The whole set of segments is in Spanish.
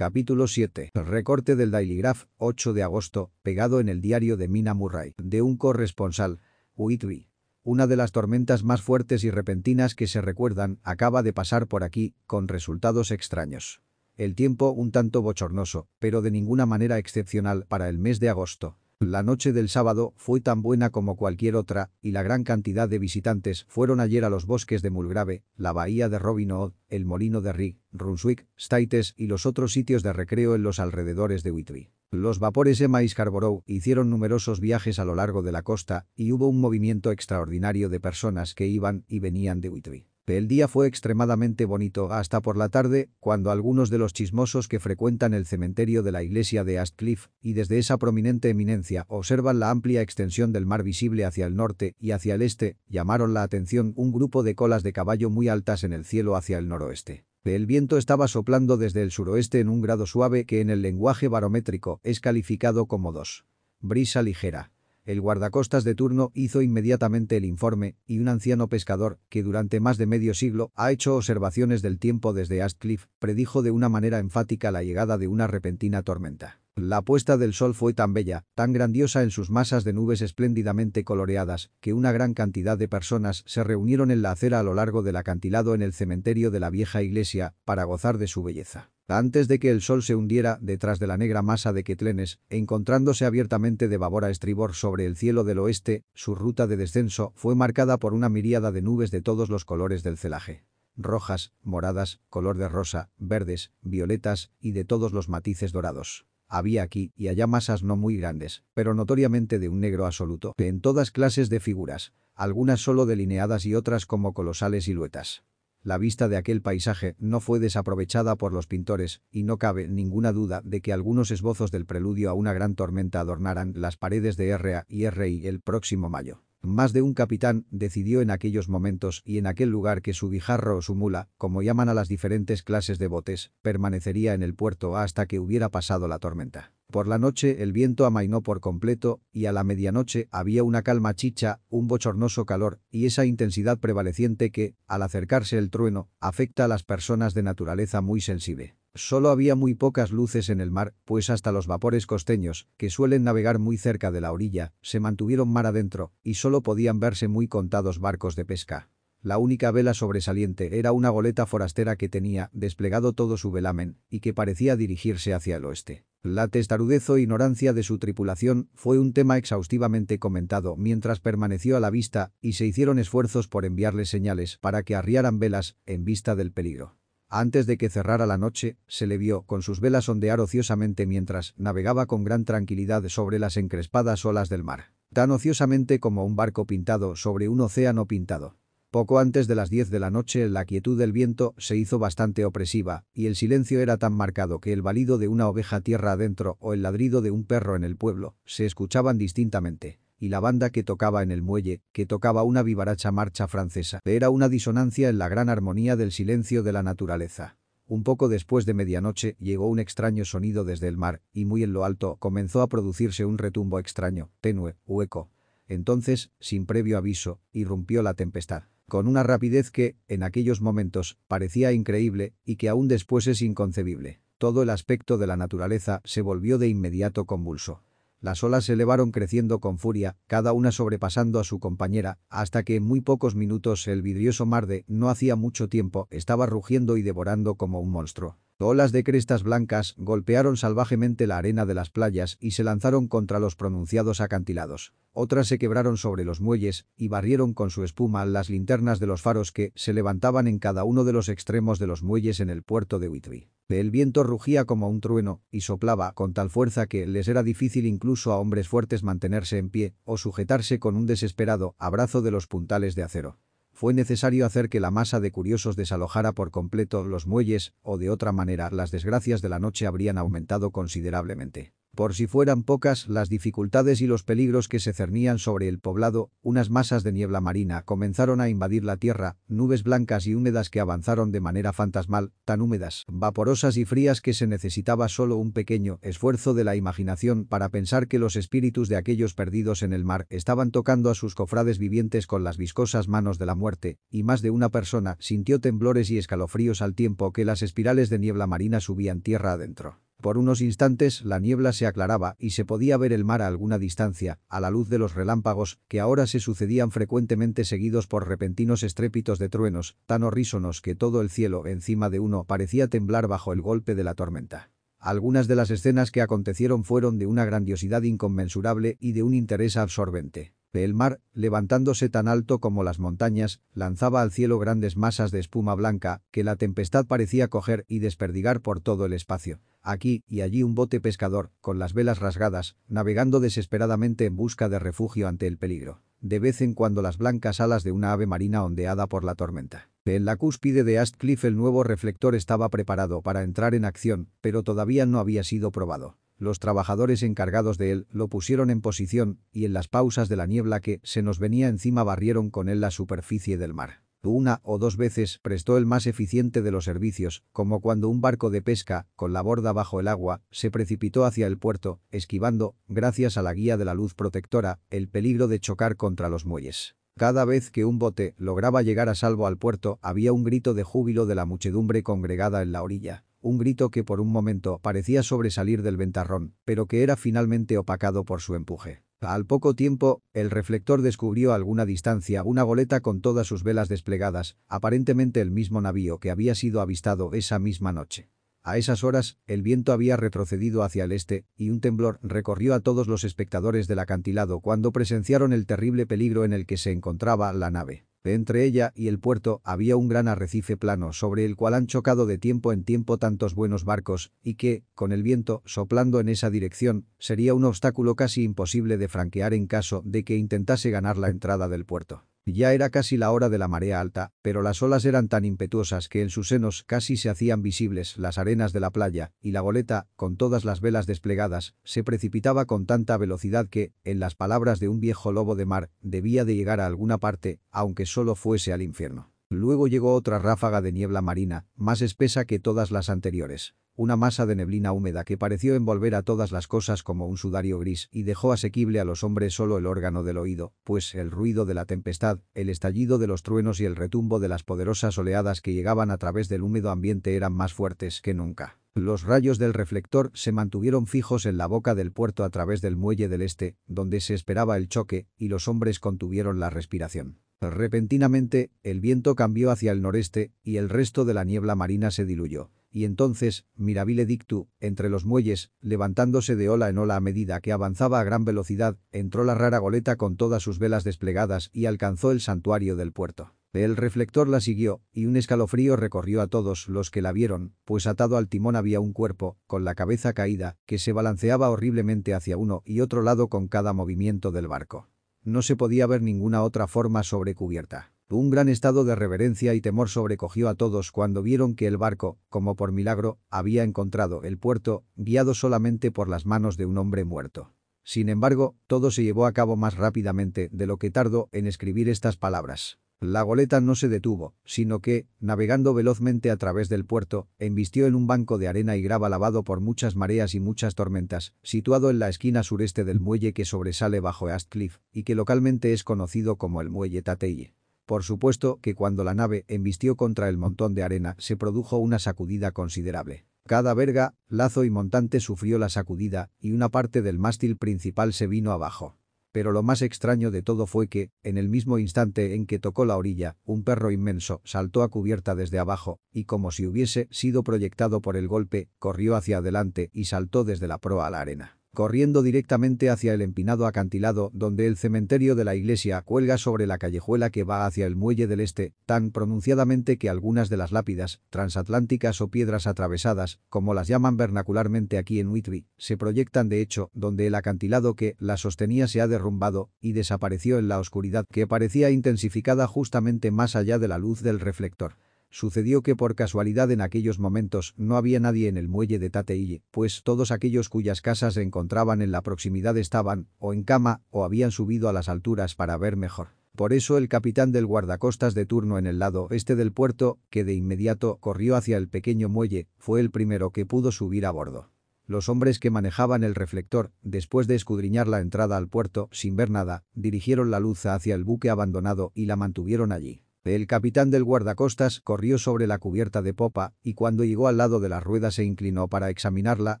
Capítulo 7. Recorte del Daily Graph, 8 de agosto, pegado en el diario de Mina Murray, de un corresponsal, Whitby. Una de las tormentas más fuertes y repentinas que se recuerdan acaba de pasar por aquí, con resultados extraños. El tiempo un tanto bochornoso, pero de ninguna manera excepcional para el mes de agosto. La noche del sábado fue tan buena como cualquier otra, y la gran cantidad de visitantes fueron ayer a los bosques de Mulgrave, la bahía de Robin Hood, el molino de Rig, Brunswick, Staithes y los otros sitios de recreo en los alrededores de Whitby. Los vapores Emma y Scarborough hicieron numerosos viajes a lo largo de la costa y hubo un movimiento extraordinario de personas que iban y venían de Whitby. El día fue extremadamente bonito hasta por la tarde, cuando algunos de los chismosos que frecuentan el cementerio de la iglesia de Astcliff y desde esa prominente eminencia observan la amplia extensión del mar visible hacia el norte y hacia el este, llamaron la atención un grupo de colas de caballo muy altas en el cielo hacia el noroeste. El viento estaba soplando desde el suroeste en un grado suave que en el lenguaje barométrico es calificado como 2. Brisa ligera. El guardacostas de turno hizo inmediatamente el informe y un anciano pescador, que durante más de medio siglo ha hecho observaciones del tiempo desde Astcliff, predijo de una manera enfática la llegada de una repentina tormenta. La puesta del sol fue tan bella, tan grandiosa en sus masas de nubes espléndidamente coloreadas, que una gran cantidad de personas se reunieron en la acera a lo largo del acantilado en el cementerio de la vieja iglesia para gozar de su belleza. Antes de que el sol se hundiera detrás de la negra masa de Quetlenes, encontrándose abiertamente de babor a estribor sobre el cielo del oeste, su ruta de descenso fue marcada por una miríada de nubes de todos los colores del celaje. Rojas, moradas, color de rosa, verdes, violetas y de todos los matices dorados. Había aquí y allá masas no muy grandes, pero notoriamente de un negro absoluto, en todas clases de figuras, algunas solo delineadas y otras como colosales siluetas. La vista de aquel paisaje no fue desaprovechada por los pintores, y no cabe ninguna duda de que algunos esbozos del preludio a una gran tormenta adornaran las paredes de R.A. y R.I. el próximo mayo. Más de un capitán decidió en aquellos momentos y en aquel lugar que su guijarro o su mula, como llaman a las diferentes clases de botes, permanecería en el puerto hasta que hubiera pasado la tormenta. Por la noche el viento amainó por completo y a la medianoche había una calma chicha, un bochornoso calor y esa intensidad prevaleciente que, al acercarse el trueno, afecta a las personas de naturaleza muy sensible. Solo había muy pocas luces en el mar, pues hasta los vapores costeños, que suelen navegar muy cerca de la orilla, se mantuvieron mar adentro y solo podían verse muy contados barcos de pesca. La única vela sobresaliente era una goleta forastera que tenía desplegado todo su velamen y que parecía dirigirse hacia el oeste. La testarudez o ignorancia de su tripulación fue un tema exhaustivamente comentado mientras permaneció a la vista y se hicieron esfuerzos por enviarles señales para que arriaran velas en vista del peligro. Antes de que cerrara la noche, se le vio con sus velas ondear ociosamente mientras navegaba con gran tranquilidad sobre las encrespadas olas del mar. Tan ociosamente como un barco pintado sobre un océano pintado. Poco antes de las 10 de la noche la quietud del viento se hizo bastante opresiva y el silencio era tan marcado que el balido de una oveja tierra adentro o el ladrido de un perro en el pueblo se escuchaban distintamente y la banda que tocaba en el muelle, que tocaba una vivaracha marcha francesa, era una disonancia en la gran armonía del silencio de la naturaleza. Un poco después de medianoche llegó un extraño sonido desde el mar, y muy en lo alto comenzó a producirse un retumbo extraño, tenue, hueco. Entonces, sin previo aviso, irrumpió la tempestad con una rapidez que, en aquellos momentos, parecía increíble y que aún después es inconcebible. Todo el aspecto de la naturaleza se volvió de inmediato convulso. Las olas se elevaron creciendo con furia, cada una sobrepasando a su compañera, hasta que en muy pocos minutos el vidrioso mar de no hacía mucho tiempo estaba rugiendo y devorando como un monstruo. Olas de crestas blancas golpearon salvajemente la arena de las playas y se lanzaron contra los pronunciados acantilados. Otras se quebraron sobre los muelles y barrieron con su espuma las linternas de los faros que se levantaban en cada uno de los extremos de los muelles en el puerto de Whitby. El viento rugía como un trueno y soplaba con tal fuerza que les era difícil incluso a hombres fuertes mantenerse en pie o sujetarse con un desesperado abrazo de los puntales de acero fue necesario hacer que la masa de curiosos desalojara por completo los muelles, o de otra manera las desgracias de la noche habrían aumentado considerablemente. Por si fueran pocas las dificultades y los peligros que se cernían sobre el poblado, unas masas de niebla marina comenzaron a invadir la tierra, nubes blancas y húmedas que avanzaron de manera fantasmal, tan húmedas, vaporosas y frías que se necesitaba solo un pequeño esfuerzo de la imaginación para pensar que los espíritus de aquellos perdidos en el mar estaban tocando a sus cofrades vivientes con las viscosas manos de la muerte, y más de una persona sintió temblores y escalofríos al tiempo que las espirales de niebla marina subían tierra adentro. Por unos instantes la niebla se aclaraba y se podía ver el mar a alguna distancia, a la luz de los relámpagos, que ahora se sucedían frecuentemente seguidos por repentinos estrépitos de truenos, tan horrísonos que todo el cielo encima de uno parecía temblar bajo el golpe de la tormenta. Algunas de las escenas que acontecieron fueron de una grandiosidad inconmensurable y de un interés absorbente. El mar, levantándose tan alto como las montañas, lanzaba al cielo grandes masas de espuma blanca que la tempestad parecía coger y desperdigar por todo el espacio. Aquí y allí un bote pescador, con las velas rasgadas, navegando desesperadamente en busca de refugio ante el peligro. De vez en cuando las blancas alas de una ave marina ondeada por la tormenta. En la cúspide de Astcliff el nuevo reflector estaba preparado para entrar en acción, pero todavía no había sido probado. Los trabajadores encargados de él lo pusieron en posición y en las pausas de la niebla que se nos venía encima barrieron con él la superficie del mar. Una o dos veces prestó el más eficiente de los servicios, como cuando un barco de pesca, con la borda bajo el agua, se precipitó hacia el puerto, esquivando, gracias a la guía de la luz protectora, el peligro de chocar contra los muelles. Cada vez que un bote lograba llegar a salvo al puerto había un grito de júbilo de la muchedumbre congregada en la orilla un grito que por un momento parecía sobresalir del ventarrón, pero que era finalmente opacado por su empuje. Al poco tiempo, el reflector descubrió a alguna distancia una goleta con todas sus velas desplegadas, aparentemente el mismo navío que había sido avistado esa misma noche. A esas horas, el viento había retrocedido hacia el este, y un temblor recorrió a todos los espectadores del acantilado cuando presenciaron el terrible peligro en el que se encontraba la nave. Entre ella y el puerto había un gran arrecife plano sobre el cual han chocado de tiempo en tiempo tantos buenos barcos, y que, con el viento soplando en esa dirección, sería un obstáculo casi imposible de franquear en caso de que intentase ganar la entrada del puerto. Ya era casi la hora de la marea alta, pero las olas eran tan impetuosas que en sus senos casi se hacían visibles las arenas de la playa, y la goleta, con todas las velas desplegadas, se precipitaba con tanta velocidad que, en las palabras de un viejo lobo de mar, debía de llegar a alguna parte, aunque solo fuese al infierno. Luego llegó otra ráfaga de niebla marina, más espesa que todas las anteriores una masa de neblina húmeda que pareció envolver a todas las cosas como un sudario gris y dejó asequible a los hombres solo el órgano del oído, pues el ruido de la tempestad, el estallido de los truenos y el retumbo de las poderosas oleadas que llegaban a través del húmedo ambiente eran más fuertes que nunca. Los rayos del reflector se mantuvieron fijos en la boca del puerto a través del muelle del este, donde se esperaba el choque, y los hombres contuvieron la respiración. Repentinamente, el viento cambió hacia el noreste, y el resto de la niebla marina se diluyó y entonces, Mirabile Dictu, entre los muelles, levantándose de ola en ola a medida que avanzaba a gran velocidad, entró la rara goleta con todas sus velas desplegadas y alcanzó el santuario del puerto. El reflector la siguió, y un escalofrío recorrió a todos los que la vieron, pues atado al timón había un cuerpo, con la cabeza caída, que se balanceaba horriblemente hacia uno y otro lado con cada movimiento del barco. No se podía ver ninguna otra forma sobre cubierta. Un gran estado de reverencia y temor sobrecogió a todos cuando vieron que el barco, como por milagro, había encontrado el puerto, guiado solamente por las manos de un hombre muerto. Sin embargo, todo se llevó a cabo más rápidamente de lo que tardó en escribir estas palabras. La goleta no se detuvo, sino que, navegando velozmente a través del puerto, embistió en un banco de arena y grava lavado por muchas mareas y muchas tormentas, situado en la esquina sureste del muelle que sobresale bajo Astcliff y que localmente es conocido como el muelle Tateye. Por supuesto que cuando la nave embistió contra el montón de arena se produjo una sacudida considerable. Cada verga, lazo y montante sufrió la sacudida y una parte del mástil principal se vino abajo. Pero lo más extraño de todo fue que, en el mismo instante en que tocó la orilla, un perro inmenso saltó a cubierta desde abajo, y como si hubiese sido proyectado por el golpe, corrió hacia adelante y saltó desde la proa a la arena corriendo directamente hacia el empinado acantilado donde el cementerio de la iglesia cuelga sobre la callejuela que va hacia el muelle del este, tan pronunciadamente que algunas de las lápidas, transatlánticas o piedras atravesadas, como las llaman vernacularmente aquí en Whitby, se proyectan de hecho donde el acantilado que la sostenía se ha derrumbado y desapareció en la oscuridad que parecía intensificada justamente más allá de la luz del reflector. Sucedió que por casualidad en aquellos momentos no había nadie en el muelle de Tateille, pues todos aquellos cuyas casas se encontraban en la proximidad estaban, o en cama, o habían subido a las alturas para ver mejor. Por eso el capitán del guardacostas de turno en el lado este del puerto, que de inmediato corrió hacia el pequeño muelle, fue el primero que pudo subir a bordo. Los hombres que manejaban el reflector, después de escudriñar la entrada al puerto, sin ver nada, dirigieron la luz hacia el buque abandonado y la mantuvieron allí. El capitán del guardacostas corrió sobre la cubierta de popa y cuando llegó al lado de la rueda se inclinó para examinarla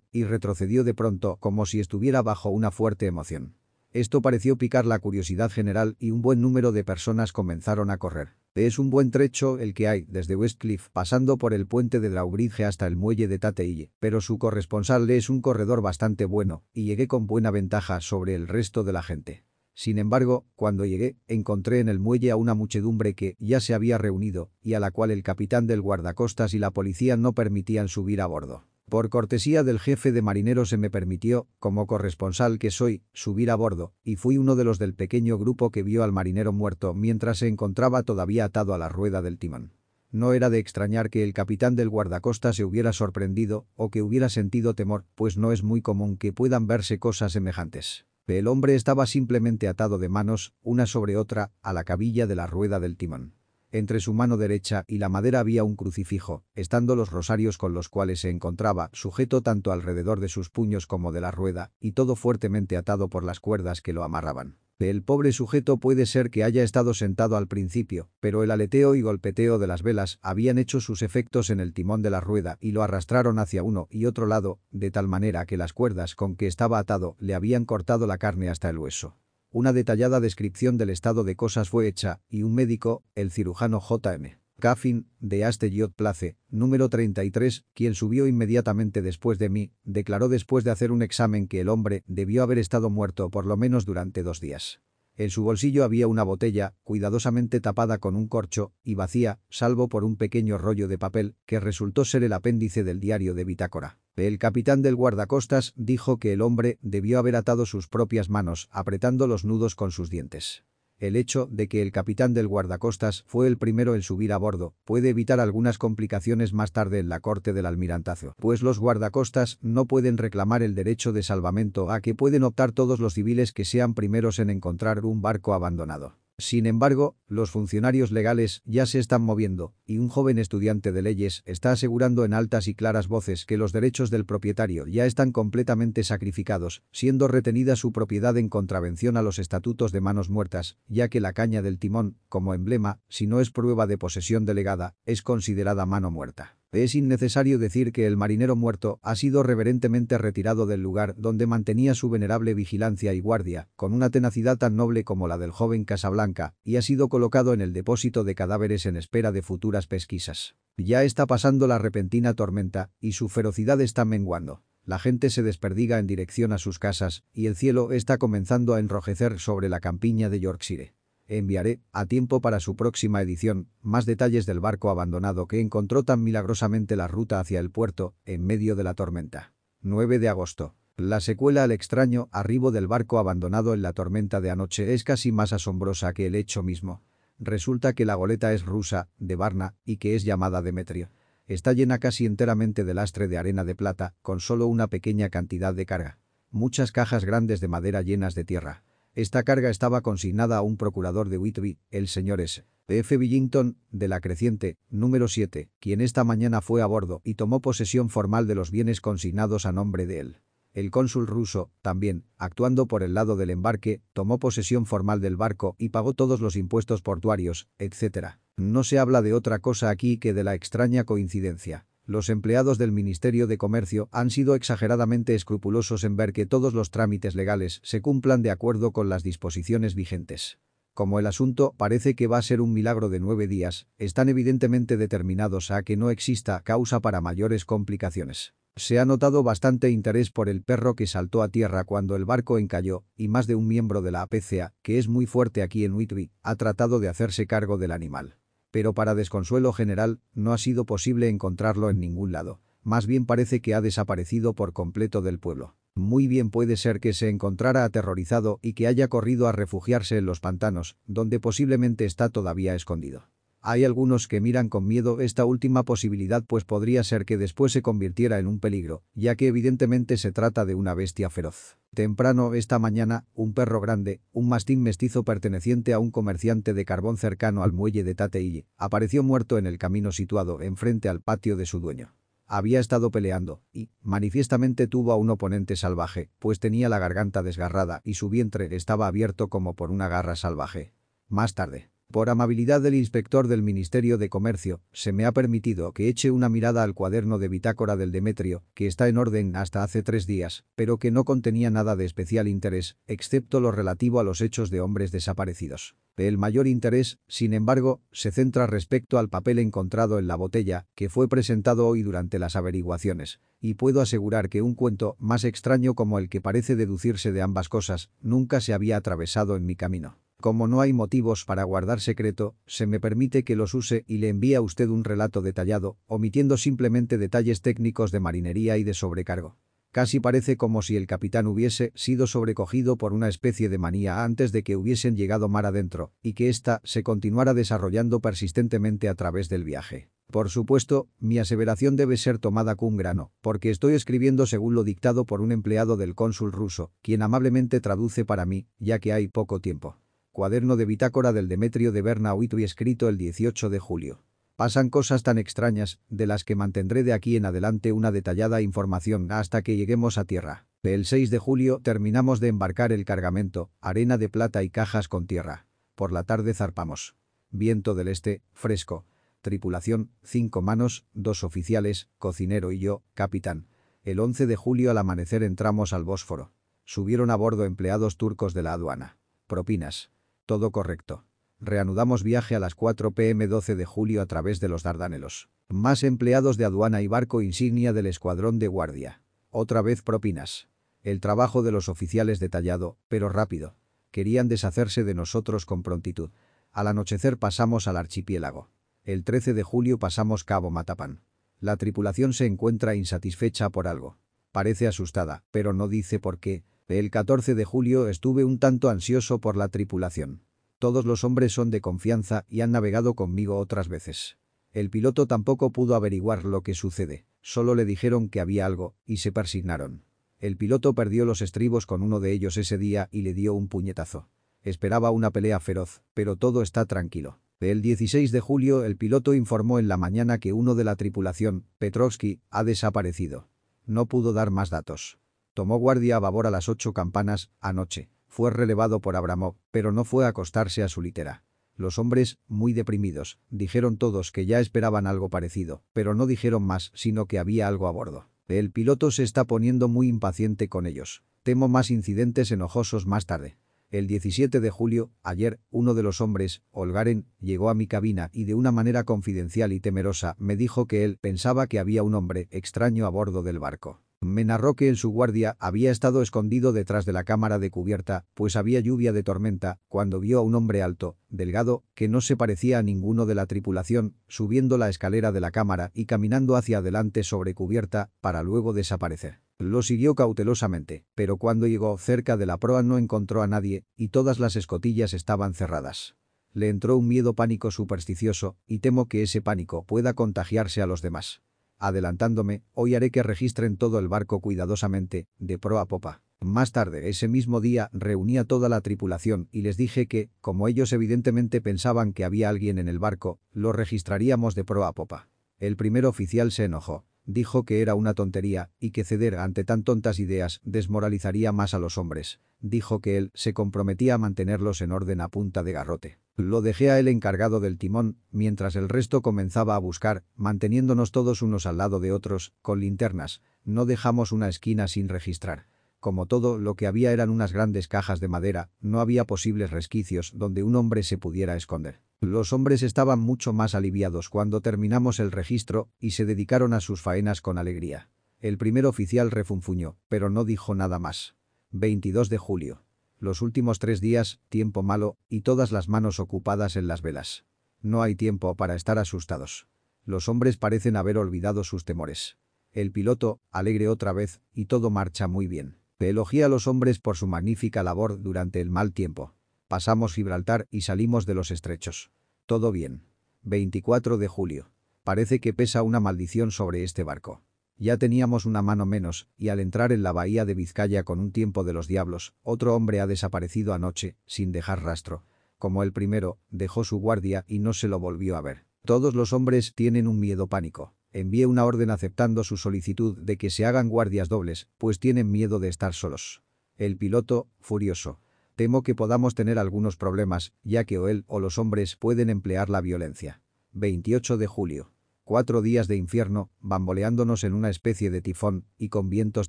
y retrocedió de pronto como si estuviera bajo una fuerte emoción. Esto pareció picar la curiosidad general y un buen número de personas comenzaron a correr. Es un buen trecho el que hay desde Westcliff pasando por el puente de Drawbridge hasta el muelle de Tateille, pero su corresponsal es un corredor bastante bueno y llegué con buena ventaja sobre el resto de la gente. Sin embargo, cuando llegué, encontré en el muelle a una muchedumbre que ya se había reunido y a la cual el capitán del guardacostas y la policía no permitían subir a bordo. Por cortesía del jefe de marineros se me permitió, como corresponsal que soy, subir a bordo, y fui uno de los del pequeño grupo que vio al marinero muerto mientras se encontraba todavía atado a la rueda del timón. No era de extrañar que el capitán del guardacosta se hubiera sorprendido o que hubiera sentido temor, pues no es muy común que puedan verse cosas semejantes. El hombre estaba simplemente atado de manos, una sobre otra, a la cabilla de la rueda del timón. Entre su mano derecha y la madera había un crucifijo, estando los rosarios con los cuales se encontraba, sujeto tanto alrededor de sus puños como de la rueda, y todo fuertemente atado por las cuerdas que lo amarraban. El pobre sujeto puede ser que haya estado sentado al principio, pero el aleteo y golpeteo de las velas habían hecho sus efectos en el timón de la rueda y lo arrastraron hacia uno y otro lado, de tal manera que las cuerdas con que estaba atado le habían cortado la carne hasta el hueso. Una detallada descripción del estado de cosas fue hecha, y un médico, el cirujano J.M. Caffin, de Asteyot Place, número 33, quien subió inmediatamente después de mí, declaró después de hacer un examen que el hombre debió haber estado muerto por lo menos durante dos días. En su bolsillo había una botella, cuidadosamente tapada con un corcho, y vacía, salvo por un pequeño rollo de papel, que resultó ser el apéndice del diario de bitácora. El capitán del guardacostas dijo que el hombre debió haber atado sus propias manos, apretando los nudos con sus dientes. El hecho de que el capitán del guardacostas fue el primero en subir a bordo puede evitar algunas complicaciones más tarde en la corte del almirantazo, pues los guardacostas no pueden reclamar el derecho de salvamento a que pueden optar todos los civiles que sean primeros en encontrar un barco abandonado. Sin embargo, los funcionarios legales ya se están moviendo, y un joven estudiante de leyes está asegurando en altas y claras voces que los derechos del propietario ya están completamente sacrificados, siendo retenida su propiedad en contravención a los estatutos de manos muertas, ya que la caña del timón, como emblema, si no es prueba de posesión delegada, es considerada mano muerta. Es innecesario decir que el marinero muerto ha sido reverentemente retirado del lugar donde mantenía su venerable vigilancia y guardia, con una tenacidad tan noble como la del joven Casablanca, y ha sido colocado en el depósito de cadáveres en espera de futuras pesquisas. Ya está pasando la repentina tormenta, y su ferocidad está menguando. La gente se desperdiga en dirección a sus casas, y el cielo está comenzando a enrojecer sobre la campiña de Yorkshire. Enviaré, a tiempo para su próxima edición, más detalles del barco abandonado que encontró tan milagrosamente la ruta hacia el puerto, en medio de la tormenta. 9 de agosto. La secuela al extraño arribo del barco abandonado en la tormenta de anoche es casi más asombrosa que el hecho mismo. Resulta que la goleta es rusa, de Varna, y que es llamada Demetrio. Está llena casi enteramente de lastre de arena de plata, con solo una pequeña cantidad de carga. Muchas cajas grandes de madera llenas de tierra. Esta carga estaba consignada a un procurador de Whitby, el señor S. F. Billington, de la Creciente, número 7, quien esta mañana fue a bordo y tomó posesión formal de los bienes consignados a nombre de él. El cónsul ruso, también, actuando por el lado del embarque, tomó posesión formal del barco y pagó todos los impuestos portuarios, etc. No se habla de otra cosa aquí que de la extraña coincidencia los empleados del Ministerio de Comercio han sido exageradamente escrupulosos en ver que todos los trámites legales se cumplan de acuerdo con las disposiciones vigentes. Como el asunto parece que va a ser un milagro de nueve días, están evidentemente determinados a que no exista causa para mayores complicaciones. Se ha notado bastante interés por el perro que saltó a tierra cuando el barco encalló, y más de un miembro de la APCA, que es muy fuerte aquí en Whitby, ha tratado de hacerse cargo del animal pero para desconsuelo general, no ha sido posible encontrarlo en ningún lado. Más bien parece que ha desaparecido por completo del pueblo. Muy bien puede ser que se encontrara aterrorizado y que haya corrido a refugiarse en los pantanos, donde posiblemente está todavía escondido. Hay algunos que miran con miedo esta última posibilidad pues podría ser que después se convirtiera en un peligro, ya que evidentemente se trata de una bestia feroz. Temprano esta mañana, un perro grande, un mastín mestizo perteneciente a un comerciante de carbón cercano al muelle de Tateille, apareció muerto en el camino situado enfrente al patio de su dueño. Había estado peleando y, manifiestamente tuvo a un oponente salvaje, pues tenía la garganta desgarrada y su vientre estaba abierto como por una garra salvaje. Más tarde, por amabilidad del inspector del Ministerio de Comercio, se me ha permitido que eche una mirada al cuaderno de bitácora del Demetrio, que está en orden hasta hace tres días, pero que no contenía nada de especial interés, excepto lo relativo a los hechos de hombres desaparecidos. El mayor interés, sin embargo, se centra respecto al papel encontrado en la botella, que fue presentado hoy durante las averiguaciones, y puedo asegurar que un cuento más extraño como el que parece deducirse de ambas cosas, nunca se había atravesado en mi camino. Como no hay motivos para guardar secreto, se me permite que los use y le envíe a usted un relato detallado, omitiendo simplemente detalles técnicos de marinería y de sobrecargo. Casi parece como si el capitán hubiese sido sobrecogido por una especie de manía antes de que hubiesen llegado mar adentro, y que ésta se continuara desarrollando persistentemente a través del viaje. Por supuesto, mi aseveración debe ser tomada con grano, porque estoy escribiendo según lo dictado por un empleado del cónsul ruso, quien amablemente traduce para mí, ya que hay poco tiempo. Cuaderno de bitácora del Demetrio de Berna y escrito el 18 de julio. Pasan cosas tan extrañas, de las que mantendré de aquí en adelante una detallada información hasta que lleguemos a tierra. El 6 de julio terminamos de embarcar el cargamento, arena de plata y cajas con tierra. Por la tarde zarpamos. Viento del este, fresco. Tripulación, cinco manos, dos oficiales, cocinero y yo, capitán. El 11 de julio al amanecer entramos al Bósforo. Subieron a bordo empleados turcos de la aduana. Propinas. Todo correcto. Reanudamos viaje a las 4 pm 12 de julio a través de los Dardanelos. Más empleados de aduana y barco insignia del escuadrón de guardia. Otra vez propinas. El trabajo de los oficiales detallado, pero rápido. Querían deshacerse de nosotros con prontitud. Al anochecer pasamos al archipiélago. El 13 de julio pasamos Cabo Matapán. La tripulación se encuentra insatisfecha por algo. Parece asustada, pero no dice por qué, el 14 de julio estuve un tanto ansioso por la tripulación. Todos los hombres son de confianza y han navegado conmigo otras veces. El piloto tampoco pudo averiguar lo que sucede, solo le dijeron que había algo, y se persignaron. El piloto perdió los estribos con uno de ellos ese día y le dio un puñetazo. Esperaba una pelea feroz, pero todo está tranquilo. El 16 de julio el piloto informó en la mañana que uno de la tripulación, Petrovsky, ha desaparecido. No pudo dar más datos. Tomó guardia a babor a las ocho campanas, anoche. Fue relevado por Abramov, pero no fue a acostarse a su litera. Los hombres, muy deprimidos, dijeron todos que ya esperaban algo parecido, pero no dijeron más, sino que había algo a bordo. El piloto se está poniendo muy impaciente con ellos. Temo más incidentes enojosos más tarde. El 17 de julio, ayer, uno de los hombres, Olgaren, llegó a mi cabina y de una manera confidencial y temerosa me dijo que él pensaba que había un hombre extraño a bordo del barco. Me narró que en su guardia había estado escondido detrás de la cámara de cubierta, pues había lluvia de tormenta, cuando vio a un hombre alto, delgado, que no se parecía a ninguno de la tripulación, subiendo la escalera de la cámara y caminando hacia adelante sobre cubierta, para luego desaparecer. Lo siguió cautelosamente, pero cuando llegó cerca de la proa no encontró a nadie, y todas las escotillas estaban cerradas. Le entró un miedo pánico supersticioso, y temo que ese pánico pueda contagiarse a los demás. Adelantándome, hoy haré que registren todo el barco cuidadosamente, de proa a popa. Más tarde, ese mismo día, reuní a toda la tripulación y les dije que, como ellos evidentemente pensaban que había alguien en el barco, lo registraríamos de proa a popa. El primer oficial se enojó. Dijo que era una tontería y que ceder ante tan tontas ideas desmoralizaría más a los hombres. Dijo que él se comprometía a mantenerlos en orden a punta de garrote. Lo dejé a él encargado del timón, mientras el resto comenzaba a buscar, manteniéndonos todos unos al lado de otros, con linternas. No dejamos una esquina sin registrar. Como todo lo que había eran unas grandes cajas de madera, no había posibles resquicios donde un hombre se pudiera esconder. Los hombres estaban mucho más aliviados cuando terminamos el registro y se dedicaron a sus faenas con alegría. El primer oficial refunfuñó, pero no dijo nada más. 22 de julio. Los últimos tres días, tiempo malo, y todas las manos ocupadas en las velas. No hay tiempo para estar asustados. Los hombres parecen haber olvidado sus temores. El piloto, alegre otra vez, y todo marcha muy bien. Elogia a los hombres por su magnífica labor durante el mal tiempo. Pasamos Gibraltar y salimos de los estrechos. Todo bien. 24 de julio. Parece que pesa una maldición sobre este barco. Ya teníamos una mano menos, y al entrar en la bahía de Vizcaya con un tiempo de los diablos, otro hombre ha desaparecido anoche, sin dejar rastro. Como el primero, dejó su guardia y no se lo volvió a ver. Todos los hombres tienen un miedo pánico. Envié una orden aceptando su solicitud de que se hagan guardias dobles, pues tienen miedo de estar solos. El piloto, furioso. Temo que podamos tener algunos problemas, ya que o él o los hombres pueden emplear la violencia. 28 de julio. Cuatro días de infierno, bamboleándonos en una especie de tifón y con vientos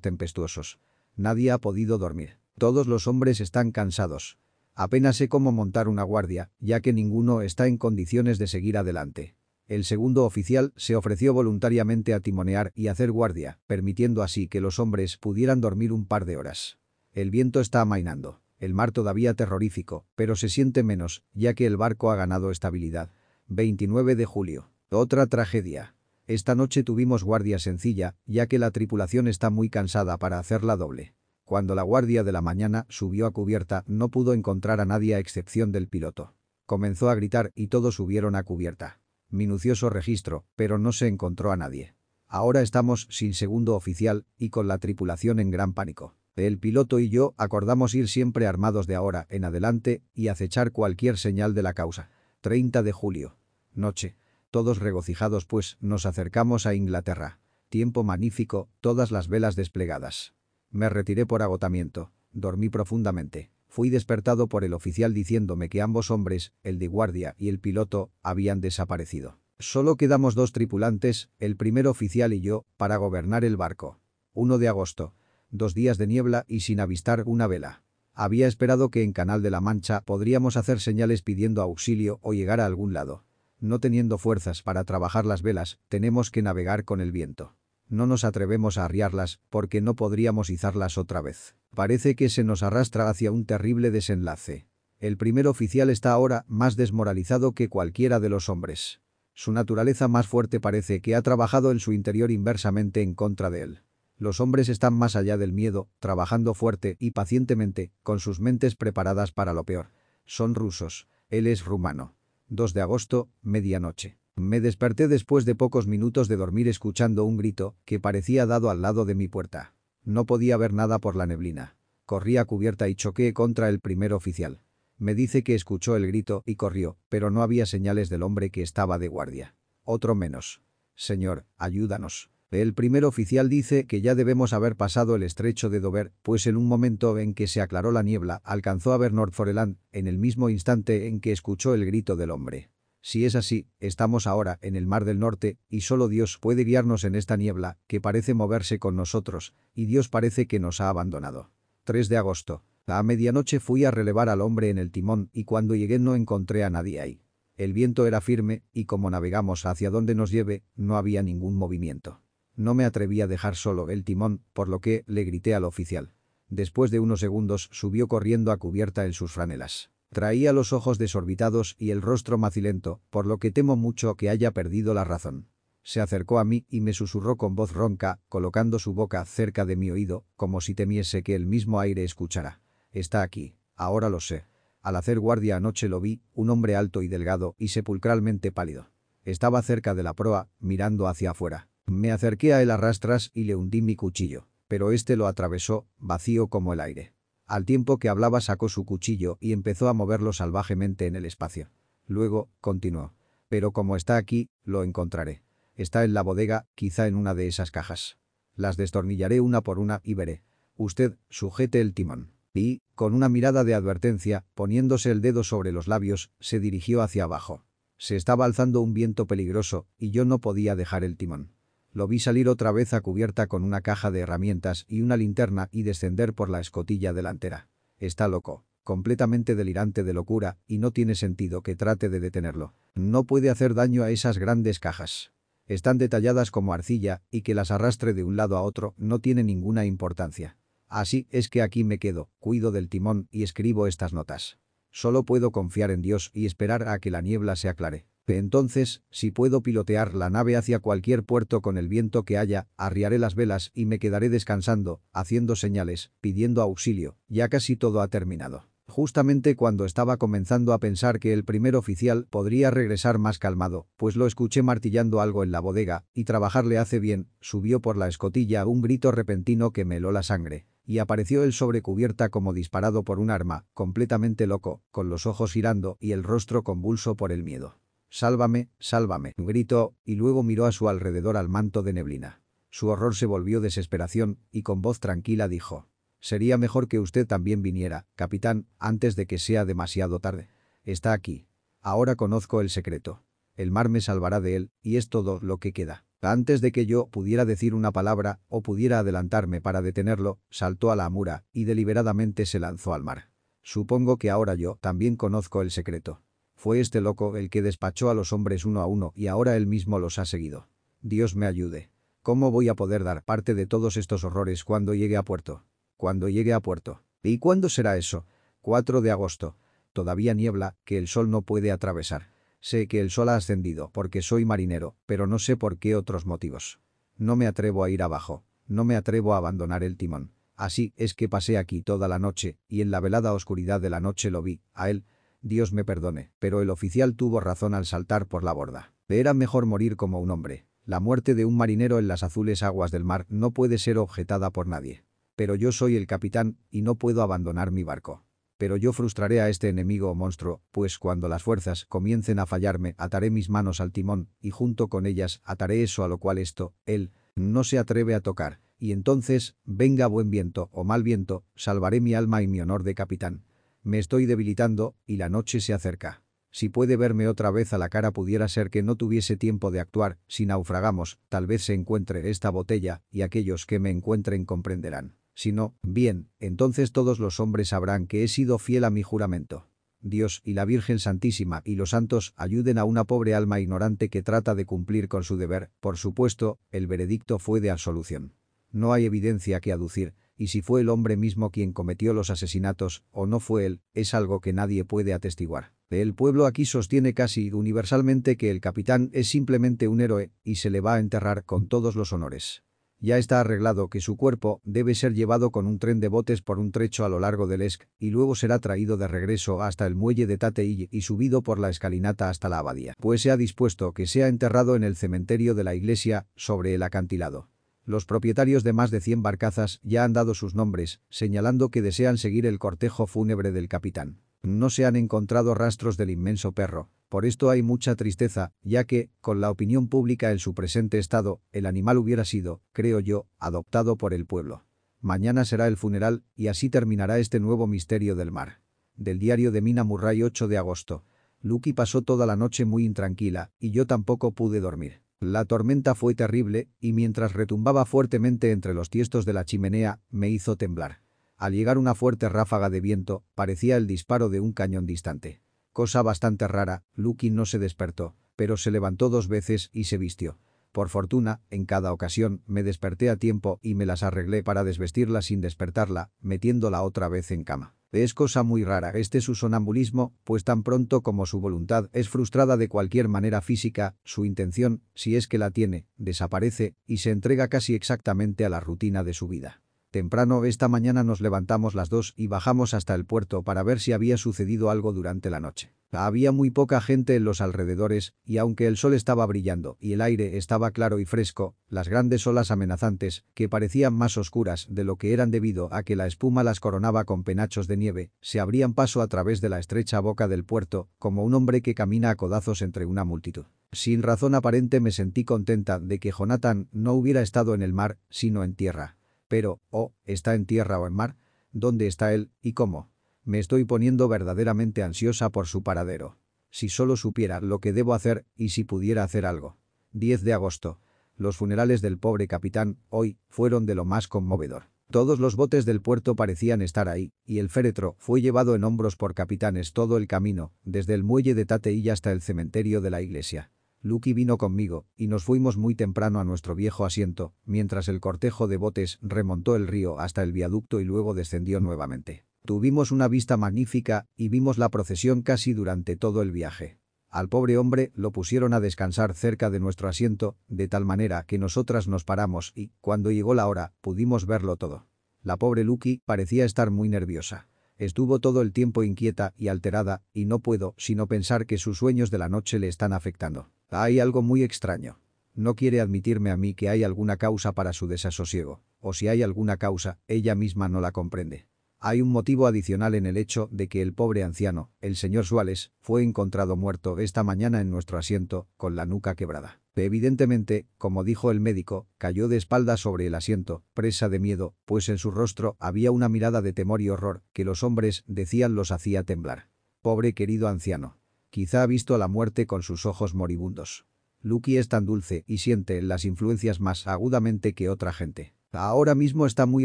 tempestuosos. Nadie ha podido dormir. Todos los hombres están cansados. Apenas sé cómo montar una guardia, ya que ninguno está en condiciones de seguir adelante. El segundo oficial se ofreció voluntariamente a timonear y hacer guardia, permitiendo así que los hombres pudieran dormir un par de horas. El viento está amainando. El mar todavía terrorífico, pero se siente menos, ya que el barco ha ganado estabilidad. 29 de julio. Otra tragedia. Esta noche tuvimos guardia sencilla, ya que la tripulación está muy cansada para hacerla doble. Cuando la guardia de la mañana subió a cubierta no pudo encontrar a nadie a excepción del piloto. Comenzó a gritar y todos subieron a cubierta. Minucioso registro, pero no se encontró a nadie. Ahora estamos sin segundo oficial y con la tripulación en gran pánico. El piloto y yo acordamos ir siempre armados de ahora en adelante y acechar cualquier señal de la causa. 30 de julio. Noche todos regocijados pues nos acercamos a Inglaterra. Tiempo magnífico, todas las velas desplegadas. Me retiré por agotamiento, dormí profundamente. Fui despertado por el oficial diciéndome que ambos hombres, el de guardia y el piloto, habían desaparecido. Solo quedamos dos tripulantes, el primer oficial y yo, para gobernar el barco. 1 de agosto. Dos días de niebla y sin avistar una vela. Había esperado que en Canal de la Mancha podríamos hacer señales pidiendo auxilio o llegar a algún lado. No teniendo fuerzas para trabajar las velas, tenemos que navegar con el viento. No nos atrevemos a arriarlas porque no podríamos izarlas otra vez. Parece que se nos arrastra hacia un terrible desenlace. El primer oficial está ahora más desmoralizado que cualquiera de los hombres. Su naturaleza más fuerte parece que ha trabajado en su interior inversamente en contra de él. Los hombres están más allá del miedo, trabajando fuerte y pacientemente, con sus mentes preparadas para lo peor. Son rusos. Él es rumano. 2 de agosto, medianoche. Me desperté después de pocos minutos de dormir escuchando un grito que parecía dado al lado de mi puerta. No podía ver nada por la neblina. Corrí a cubierta y choqué contra el primer oficial. Me dice que escuchó el grito y corrió, pero no había señales del hombre que estaba de guardia. Otro menos. Señor, ayúdanos. El primer oficial dice que ya debemos haber pasado el estrecho de Dover, pues en un momento en que se aclaró la niebla alcanzó a ver Northforeland en el mismo instante en que escuchó el grito del hombre. Si es así, estamos ahora en el Mar del Norte y solo Dios puede guiarnos en esta niebla que parece moverse con nosotros, y Dios parece que nos ha abandonado. 3 de agosto. A medianoche fui a relevar al hombre en el timón y cuando llegué no encontré a nadie ahí. El viento era firme y como navegamos hacia donde nos lleve, no había ningún movimiento. No me atreví a dejar solo el timón, por lo que le grité al oficial. Después de unos segundos subió corriendo a cubierta en sus franelas. Traía los ojos desorbitados y el rostro macilento, por lo que temo mucho que haya perdido la razón. Se acercó a mí y me susurró con voz ronca, colocando su boca cerca de mi oído, como si temiese que el mismo aire escuchara. Está aquí. Ahora lo sé. Al hacer guardia anoche lo vi, un hombre alto y delgado y sepulcralmente pálido. Estaba cerca de la proa, mirando hacia afuera. Me acerqué a él a rastras y le hundí mi cuchillo, pero este lo atravesó, vacío como el aire. Al tiempo que hablaba sacó su cuchillo y empezó a moverlo salvajemente en el espacio. Luego, continuó. Pero como está aquí, lo encontraré. Está en la bodega, quizá en una de esas cajas. Las destornillaré una por una y veré. Usted, sujete el timón. Y, con una mirada de advertencia, poniéndose el dedo sobre los labios, se dirigió hacia abajo. Se estaba alzando un viento peligroso y yo no podía dejar el timón. Lo vi salir otra vez a cubierta con una caja de herramientas y una linterna y descender por la escotilla delantera. Está loco, completamente delirante de locura, y no tiene sentido que trate de detenerlo. No puede hacer daño a esas grandes cajas. Están detalladas como arcilla y que las arrastre de un lado a otro no tiene ninguna importancia. Así es que aquí me quedo, cuido del timón y escribo estas notas. Solo puedo confiar en Dios y esperar a que la niebla se aclare. Entonces, si puedo pilotear la nave hacia cualquier puerto con el viento que haya, arriaré las velas y me quedaré descansando, haciendo señales, pidiendo auxilio, ya casi todo ha terminado. Justamente cuando estaba comenzando a pensar que el primer oficial podría regresar más calmado, pues lo escuché martillando algo en la bodega, y trabajar le hace bien, subió por la escotilla un grito repentino que me heló la sangre. Y apareció él sobre cubierta como disparado por un arma, completamente loco, con los ojos girando y el rostro convulso por el miedo. «Sálvame, sálvame», gritó, y luego miró a su alrededor al manto de neblina. Su horror se volvió desesperación, y con voz tranquila dijo, Sería mejor que usted también viniera, capitán, antes de que sea demasiado tarde. Está aquí. Ahora conozco el secreto. El mar me salvará de él, y es todo lo que queda. Antes de que yo pudiera decir una palabra o pudiera adelantarme para detenerlo, saltó a la amura y deliberadamente se lanzó al mar. Supongo que ahora yo también conozco el secreto. Fue este loco el que despachó a los hombres uno a uno y ahora él mismo los ha seguido. Dios me ayude. ¿Cómo voy a poder dar parte de todos estos horrores cuando llegue a puerto? cuando llegue a puerto. ¿Y cuándo será eso? 4 de agosto. Todavía niebla, que el sol no puede atravesar. Sé que el sol ha ascendido porque soy marinero, pero no sé por qué otros motivos. No me atrevo a ir abajo. No me atrevo a abandonar el timón. Así es que pasé aquí toda la noche, y en la velada oscuridad de la noche lo vi, a él. Dios me perdone, pero el oficial tuvo razón al saltar por la borda. Era mejor morir como un hombre. La muerte de un marinero en las azules aguas del mar no puede ser objetada por nadie. Pero yo soy el capitán y no puedo abandonar mi barco. Pero yo frustraré a este enemigo o monstruo, pues cuando las fuerzas comiencen a fallarme ataré mis manos al timón y junto con ellas ataré eso a lo cual esto, él, no se atreve a tocar, y entonces, venga buen viento o mal viento, salvaré mi alma y mi honor de capitán. Me estoy debilitando y la noche se acerca. Si puede verme otra vez a la cara pudiera ser que no tuviese tiempo de actuar, si naufragamos, tal vez se encuentre esta botella y aquellos que me encuentren comprenderán. Si no, bien, entonces todos los hombres sabrán que he sido fiel a mi juramento. Dios y la Virgen Santísima y los santos ayuden a una pobre alma ignorante que trata de cumplir con su deber. Por supuesto, el veredicto fue de absolución. No hay evidencia que aducir, y si fue el hombre mismo quien cometió los asesinatos o no fue él, es algo que nadie puede atestiguar. El pueblo aquí sostiene casi universalmente que el capitán es simplemente un héroe y se le va a enterrar con todos los honores. Ya está arreglado que su cuerpo debe ser llevado con un tren de botes por un trecho a lo largo del Esk y luego será traído de regreso hasta el muelle de Tateill y subido por la escalinata hasta la abadía, pues se ha dispuesto que sea enterrado en el cementerio de la iglesia sobre el acantilado. Los propietarios de más de 100 barcazas ya han dado sus nombres, señalando que desean seguir el cortejo fúnebre del capitán. No se han encontrado rastros del inmenso perro, por esto hay mucha tristeza, ya que, con la opinión pública en su presente estado, el animal hubiera sido, creo yo, adoptado por el pueblo. Mañana será el funeral y así terminará este nuevo misterio del mar. Del diario de Mina Murray 8 de agosto. Lucky pasó toda la noche muy intranquila y yo tampoco pude dormir. La tormenta fue terrible y mientras retumbaba fuertemente entre los tiestos de la chimenea, me hizo temblar. Al llegar una fuerte ráfaga de viento, parecía el disparo de un cañón distante. Cosa bastante rara, Lucky no se despertó, pero se levantó dos veces y se vistió. Por fortuna, en cada ocasión, me desperté a tiempo y me las arreglé para desvestirla sin despertarla, metiéndola otra vez en cama. Es cosa muy rara este su sonambulismo, pues tan pronto como su voluntad es frustrada de cualquier manera física, su intención, si es que la tiene, desaparece y se entrega casi exactamente a la rutina de su vida. Temprano esta mañana nos levantamos las dos y bajamos hasta el puerto para ver si había sucedido algo durante la noche. Había muy poca gente en los alrededores, y aunque el sol estaba brillando y el aire estaba claro y fresco, las grandes olas amenazantes, que parecían más oscuras de lo que eran debido a que la espuma las coronaba con penachos de nieve, se abrían paso a través de la estrecha boca del puerto, como un hombre que camina a codazos entre una multitud. Sin razón aparente me sentí contenta de que Jonathan no hubiera estado en el mar, sino en tierra. Pero, oh, ¿está en tierra o en mar? ¿Dónde está él y cómo? Me estoy poniendo verdaderamente ansiosa por su paradero. Si solo supiera lo que debo hacer y si pudiera hacer algo. 10 de agosto. Los funerales del pobre capitán, hoy, fueron de lo más conmovedor. Todos los botes del puerto parecían estar ahí, y el féretro fue llevado en hombros por capitanes todo el camino, desde el muelle de Tateí hasta el cementerio de la iglesia. Lucky vino conmigo, y nos fuimos muy temprano a nuestro viejo asiento, mientras el cortejo de botes remontó el río hasta el viaducto y luego descendió nuevamente. Tuvimos una vista magnífica y vimos la procesión casi durante todo el viaje. Al pobre hombre lo pusieron a descansar cerca de nuestro asiento, de tal manera que nosotras nos paramos y, cuando llegó la hora, pudimos verlo todo. La pobre Lucky parecía estar muy nerviosa. Estuvo todo el tiempo inquieta y alterada, y no puedo sino pensar que sus sueños de la noche le están afectando. Hay algo muy extraño. No quiere admitirme a mí que hay alguna causa para su desasosiego, o si hay alguna causa, ella misma no la comprende. Hay un motivo adicional en el hecho de que el pobre anciano, el señor Suárez, fue encontrado muerto esta mañana en nuestro asiento, con la nuca quebrada. Evidentemente, como dijo el médico, cayó de espaldas sobre el asiento, presa de miedo, pues en su rostro había una mirada de temor y horror que los hombres decían los hacía temblar. Pobre querido anciano. Quizá ha visto a la muerte con sus ojos moribundos. Lucky es tan dulce y siente las influencias más agudamente que otra gente. Ahora mismo está muy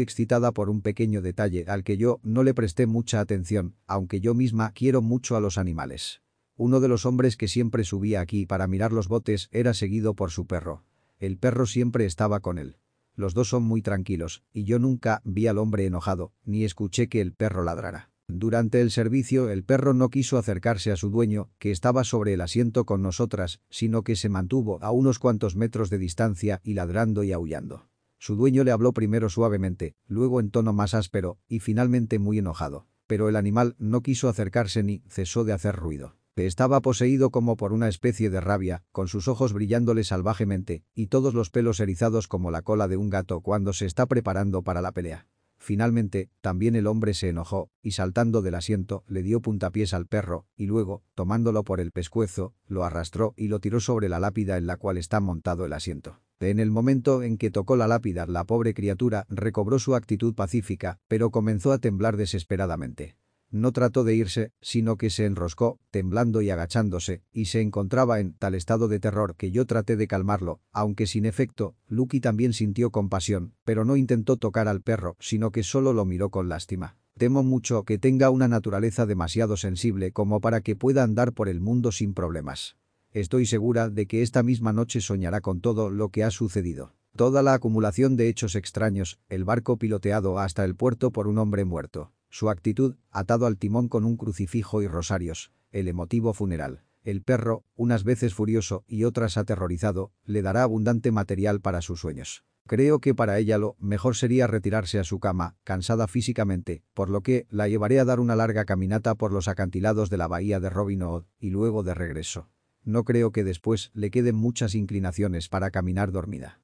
excitada por un pequeño detalle al que yo no le presté mucha atención, aunque yo misma quiero mucho a los animales. Uno de los hombres que siempre subía aquí para mirar los botes era seguido por su perro. El perro siempre estaba con él. Los dos son muy tranquilos, y yo nunca vi al hombre enojado, ni escuché que el perro ladrara. Durante el servicio el perro no quiso acercarse a su dueño, que estaba sobre el asiento con nosotras, sino que se mantuvo a unos cuantos metros de distancia y ladrando y aullando. Su dueño le habló primero suavemente, luego en tono más áspero, y finalmente muy enojado. Pero el animal no quiso acercarse ni cesó de hacer ruido. Estaba poseído como por una especie de rabia, con sus ojos brillándole salvajemente, y todos los pelos erizados como la cola de un gato cuando se está preparando para la pelea. Finalmente, también el hombre se enojó, y saltando del asiento, le dio puntapiés al perro, y luego, tomándolo por el pescuezo, lo arrastró y lo tiró sobre la lápida en la cual está montado el asiento. En el momento en que tocó la lápida la pobre criatura recobró su actitud pacífica, pero comenzó a temblar desesperadamente. No trató de irse, sino que se enroscó, temblando y agachándose, y se encontraba en tal estado de terror que yo traté de calmarlo, aunque sin efecto, Lucky también sintió compasión, pero no intentó tocar al perro, sino que solo lo miró con lástima. Temo mucho que tenga una naturaleza demasiado sensible como para que pueda andar por el mundo sin problemas. Estoy segura de que esta misma noche soñará con todo lo que ha sucedido. Toda la acumulación de hechos extraños, el barco piloteado hasta el puerto por un hombre muerto. Su actitud, atado al timón con un crucifijo y rosarios, el emotivo funeral. El perro, unas veces furioso y otras aterrorizado, le dará abundante material para sus sueños. Creo que para ella lo mejor sería retirarse a su cama, cansada físicamente, por lo que la llevaré a dar una larga caminata por los acantilados de la bahía de Robin Hood y luego de regreso. No creo que después le queden muchas inclinaciones para caminar dormida.